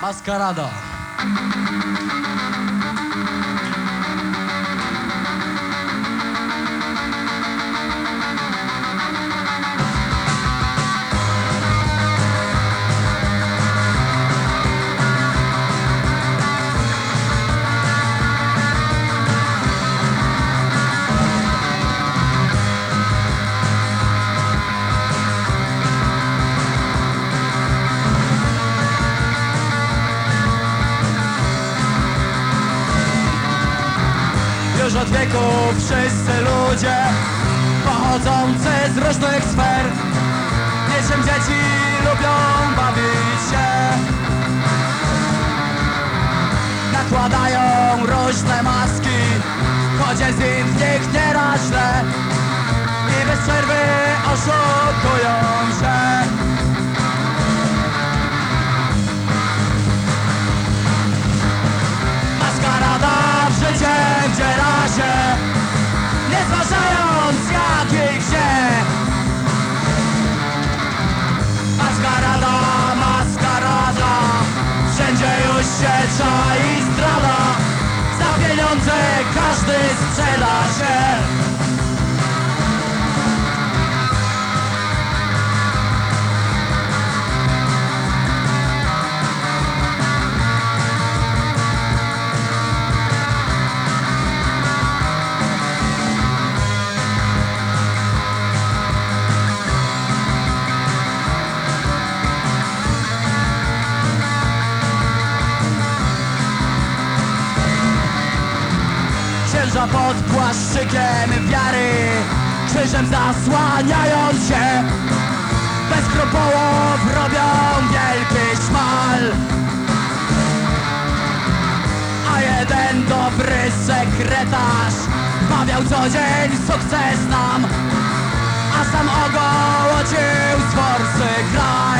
Maskarada. Od wieków wszyscy ludzie Pochodzący z różnych sfer. Niczym dzieci lubią bawić się. Nakładają różne maski Choć jest w nich nieraz źle czai zdrada Za pieniądze każdy sprzeda się Pod płaszczykiem wiary Krzyżem zasłaniając się. Bez skrupułów robią wielki szmal. A jeden dobry sekretarz Wmawiał co dzień sukces nam. A sam ogołocił z forsy kraj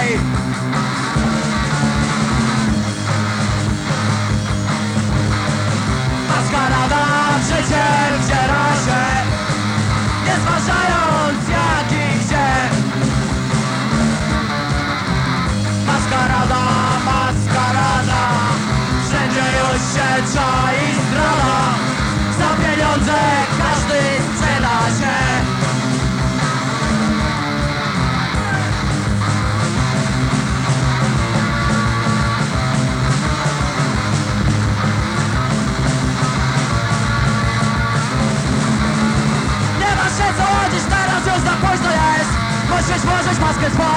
Musisz włożyć maskę swą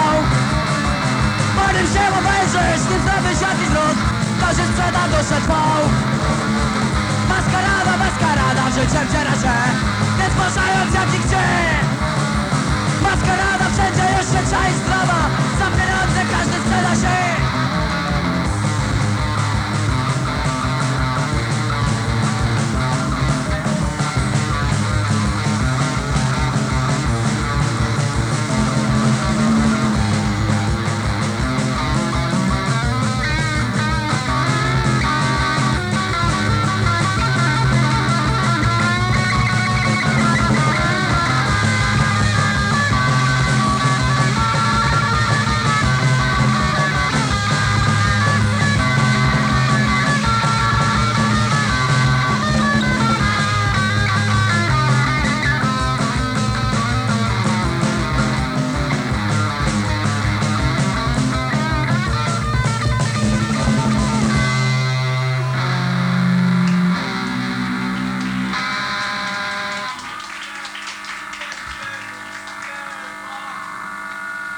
Zanim się obejrzysz, tym zrobisz jakiś ruch To się sprzeda duszę twą Maskarada, maskarada, w życie wdziera się. Nie zgłaszając jak i